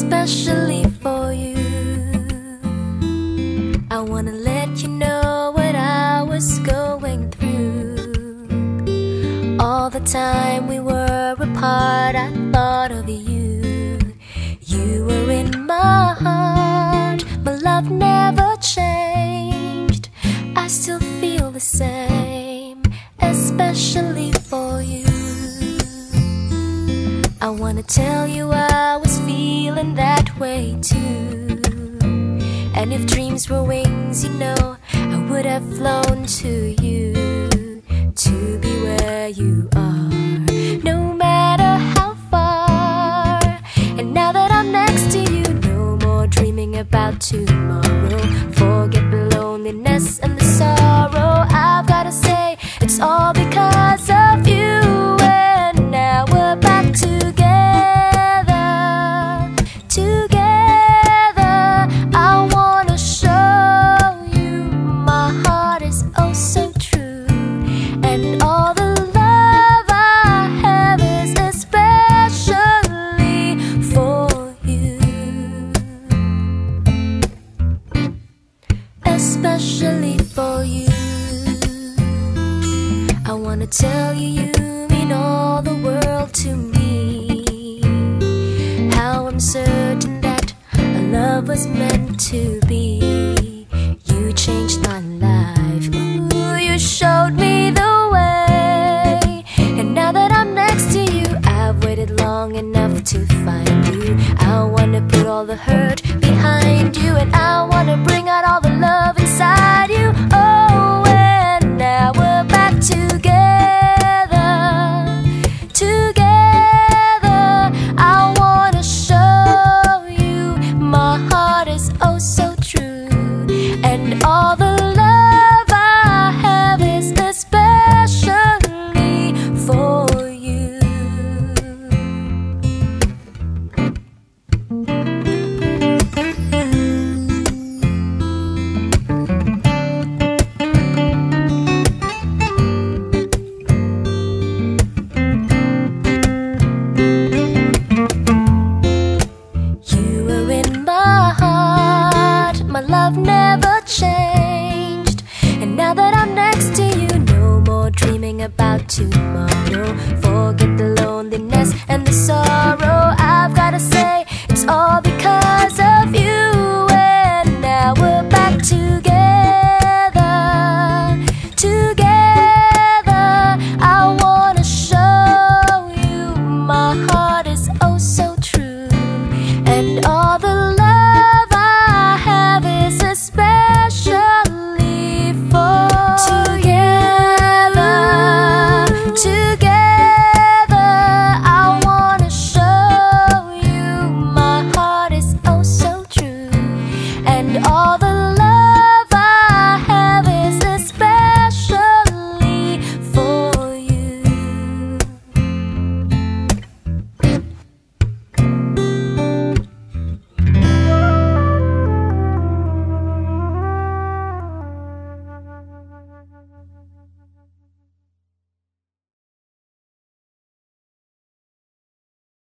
especially for you. I wanna let you know what I was going through. All the time we were apart, I I wanna tell you I was feeling that way too. And if dreams were wings, you know, I would have flown to you to be where you are, no matter how far. And now that I'm next to you, no more dreaming about tomorrow. And all the love I have is especially for you. Especially for you. I wanna tell you, you mean all the world to me. How I'm certain that our love was meant to be. You changed my life. find you. I wanna put all the hurt behind you, and I wanna bring out all the love inside you. Oh, and now we're back together. Together, I wanna show you my heart is oh so true, and all the love never changed. And now that I'm next to you No more dreaming about tomorrow. Forget the loneliness and the sorrow.